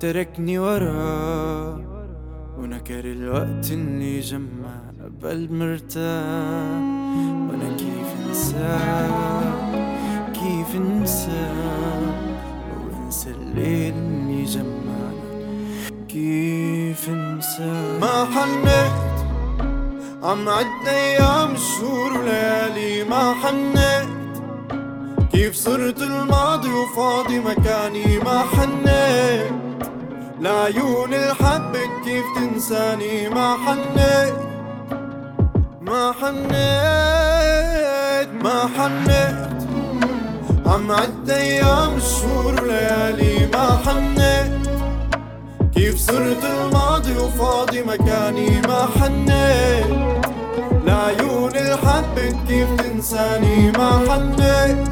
تركني وراه ونكر الوقت اللي جمعنا بقلب مرتاح وأنا كيف انساه كيف انساه وانسى الليل اللي جمعنا. كيف انساه ما حنيت عم عد أيام الشهور وليالي ما حنيت كيف صرت الماضي وفاضي مكاني ما حنيت. لعيون الحبك كيف تنساني ما حنيت. ما حنيت ما حنيت. عم عد أيام الشهور وليالي ما حنيت. كيف صرت الماضي وفاضي مكاني ما حنيت. لعيون الحبك كيف تنساني ما حنيت.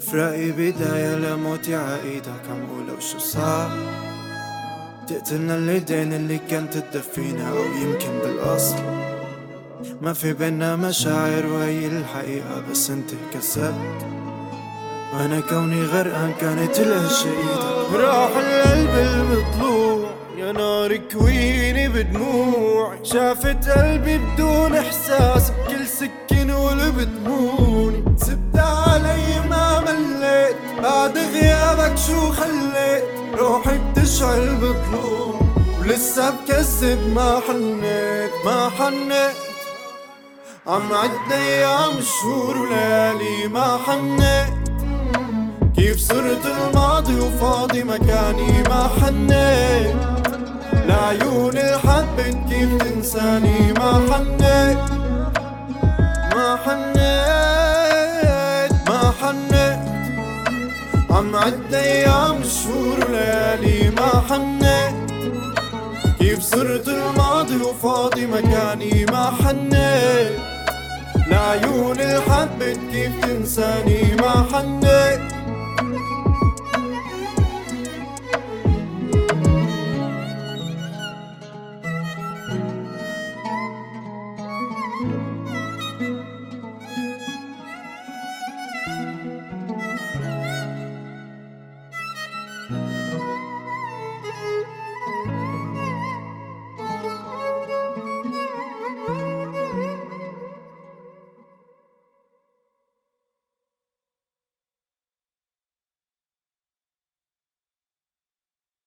فراقي بداية لموتي عايدك عم قولوا شو صار؟ تقتلنا اليدين اللي كانت تدفينا أو يمكن بالأصل. ما في بينا مشاعر وهي الحقيقة بس أنت كسبت. وأنا كوني غرقان كانت الاشياء إيدك راح القلب المطلوع يا نار كويني بدموع شافت قلبي بدون إحساس بكل سكين والبدموني خليت روحي بتشعل بطلوع ولسه بكذب ما حنيت ما حنيت. عم عد أيام شهور وليالي ما حنيت. كيف صرت الماضي وفاضي مكاني ما حنيت. لعيون الحبت كيف تنساني ما حنيت. ما حنيت. عم عد أيام الشهور وليالي ما حنيت كيف صرت الماضي وفاضي مكاني ما حنيت لعيون الحبت كيف تنساني ما حنيت